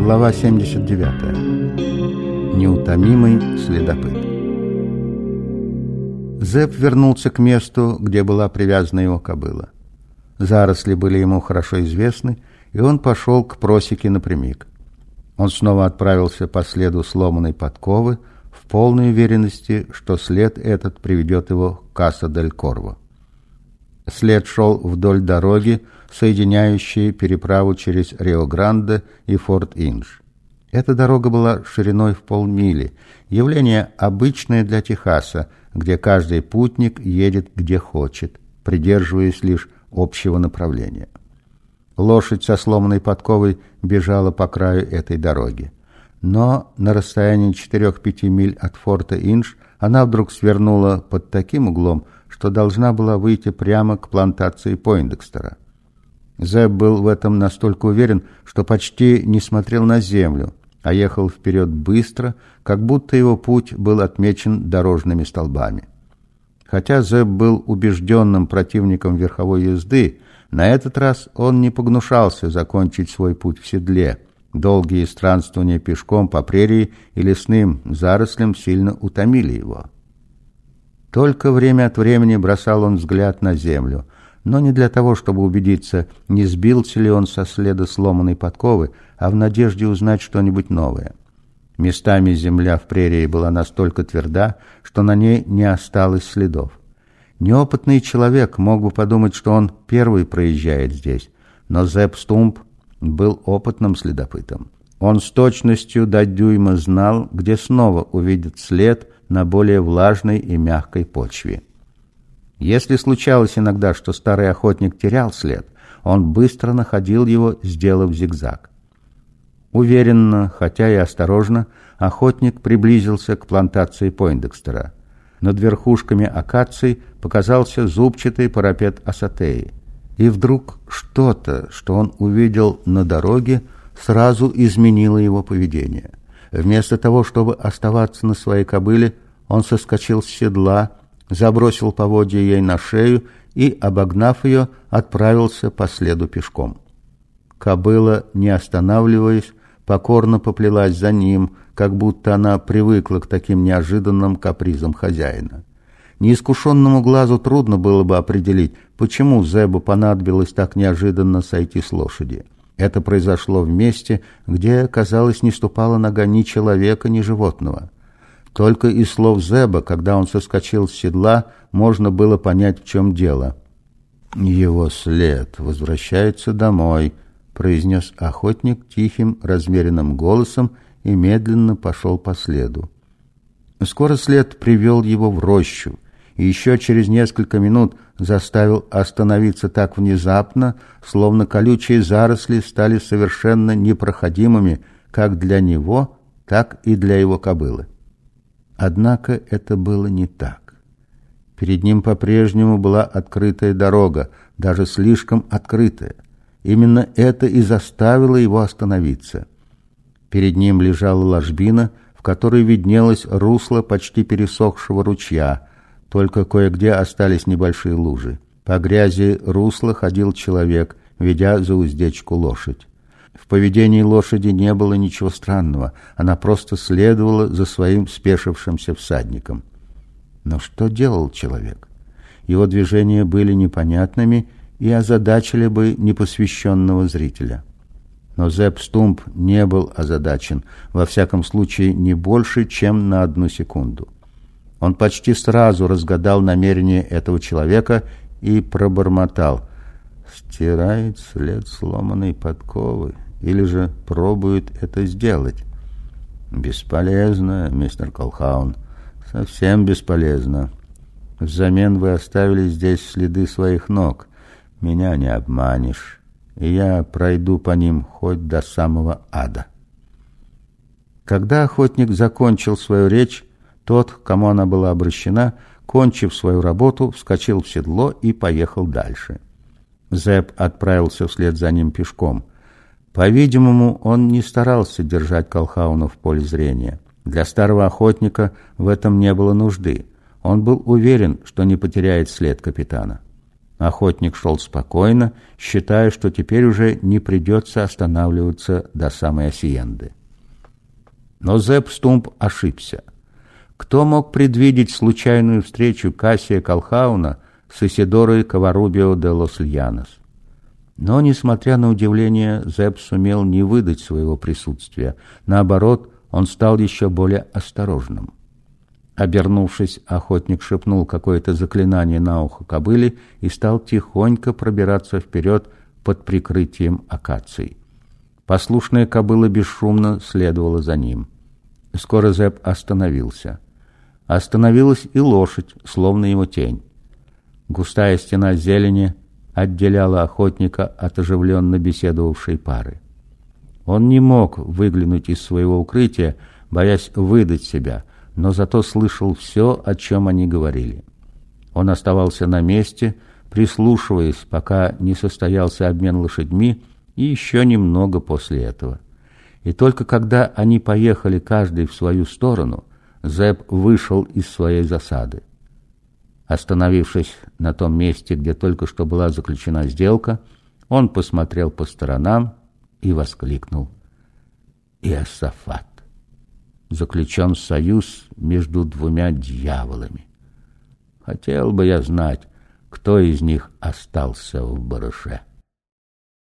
Глава 79. Неутомимый следопыт. Зэп вернулся к месту, где была привязана его кобыла. Заросли были ему хорошо известны, и он пошел к просеке напрямик. Он снова отправился по следу сломанной подковы, в полной уверенности, что след этот приведет его к Каса-дель-Корво. След шел вдоль дороги, соединяющей переправу через Рио-Гранде и Форт-Индж. Эта дорога была шириной в полмили, явление обычное для Техаса, где каждый путник едет где хочет, придерживаясь лишь общего направления. Лошадь со сломанной подковой бежала по краю этой дороги. Но на расстоянии 4-5 миль от форта Индж она вдруг свернула под таким углом, что должна была выйти прямо к плантации Пойндекстера. Зэб был в этом настолько уверен, что почти не смотрел на землю, а ехал вперед быстро, как будто его путь был отмечен дорожными столбами. Хотя Зэб был убежденным противником верховой езды, на этот раз он не погнушался закончить свой путь в седле. Долгие странствования пешком по прерии и лесным зарослям сильно утомили его. Только время от времени бросал он взгляд на землю, но не для того, чтобы убедиться, не сбился ли он со следа сломанной подковы, а в надежде узнать что-нибудь новое. Местами земля в прерии была настолько тверда, что на ней не осталось следов. Неопытный человек мог бы подумать, что он первый проезжает здесь, но Зепп Стумп был опытным следопытом. Он с точностью до дюйма знал, где снова увидит след на более влажной и мягкой почве. Если случалось иногда, что старый охотник терял след, он быстро находил его, сделав зигзаг. Уверенно, хотя и осторожно, охотник приблизился к плантации Пойндекстера. Над верхушками акаций показался зубчатый парапет Асатеи. И вдруг что-то, что он увидел на дороге, сразу изменило его поведение. Вместо того, чтобы оставаться на своей кобыле, он соскочил с седла, забросил поводья ей на шею и, обогнав ее, отправился по следу пешком. Кобыла, не останавливаясь, покорно поплелась за ним, как будто она привыкла к таким неожиданным капризам хозяина. Неискушенному глазу трудно было бы определить, почему Зебу понадобилось так неожиданно сойти с лошади. Это произошло в месте, где, казалось, не ступала нога ни человека, ни животного. Только из слов Зеба, когда он соскочил с седла, можно было понять, в чем дело. «Его след возвращается домой», — произнес охотник тихим, размеренным голосом и медленно пошел по следу. Скоро след привел его в рощу, и еще через несколько минут заставил остановиться так внезапно, словно колючие заросли стали совершенно непроходимыми как для него, так и для его кобылы. Однако это было не так. Перед ним по-прежнему была открытая дорога, даже слишком открытая. Именно это и заставило его остановиться. Перед ним лежала ложбина, в которой виднелось русло почти пересохшего ручья, только кое-где остались небольшие лужи. По грязи русла ходил человек, ведя за уздечку лошадь. В поведении лошади не было ничего странного, она просто следовала за своим спешившимся всадником. Но что делал человек? Его движения были непонятными и озадачили бы непосвященного зрителя. Но Зепп Стумп не был озадачен, во всяком случае не больше, чем на одну секунду. Он почти сразу разгадал намерение этого человека и пробормотал. «Стирает след сломанной подковы или же пробует это сделать. Бесполезно, мистер Колхаун, совсем бесполезно. Взамен вы оставили здесь следы своих ног. Меня не обманешь, и я пройду по ним хоть до самого ада. Когда охотник закончил свою речь, тот, кому она была обращена, кончив свою работу, вскочил в седло и поехал дальше. Зэп отправился вслед за ним пешком. По-видимому, он не старался держать Колхауна в поле зрения. Для старого охотника в этом не было нужды. Он был уверен, что не потеряет след капитана. Охотник шел спокойно, считая, что теперь уже не придется останавливаться до самой Осиенды. Но Зепп Стумп ошибся. Кто мог предвидеть случайную встречу Кассия Колхауна с Исидорой Коварубио де Лос Льянос? Но, несмотря на удивление, Зепп сумел не выдать своего присутствия. Наоборот, он стал еще более осторожным. Обернувшись, охотник шепнул какое-то заклинание на ухо кобыле и стал тихонько пробираться вперед под прикрытием акаций. Послушная кобыла бесшумно следовала за ним. Скоро Зепп остановился. Остановилась и лошадь, словно его тень. Густая стена зелени отделяла охотника от оживленно беседовавшей пары. Он не мог выглянуть из своего укрытия, боясь выдать себя, но зато слышал все, о чем они говорили. Он оставался на месте, прислушиваясь, пока не состоялся обмен лошадьми, и еще немного после этого. И только когда они поехали каждый в свою сторону, Зэб вышел из своей засады. Остановившись на том месте, где только что была заключена сделка, он посмотрел по сторонам и воскликнул. «Иосафат! Заключен союз между двумя дьяволами. Хотел бы я знать, кто из них остался в барыше».